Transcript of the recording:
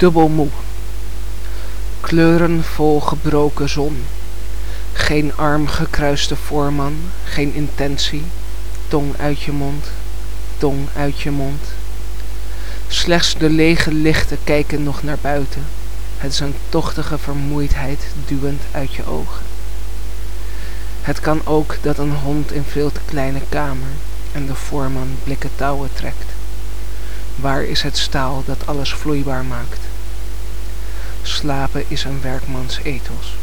dubbel moe. Kleuren vol gebroken zon. Geen arm gekruiste voorman, geen intentie. Tong uit je mond, tong uit je mond. Slechts de lege lichten kijken nog naar buiten. Het is een tochtige vermoeidheid duwend uit je ogen. Het kan ook dat een hond in veel te kleine kamer en de voorman blikken touwen trekt. Waar is het staal dat alles vloeibaar maakt? Slapen is een werkmans ethos.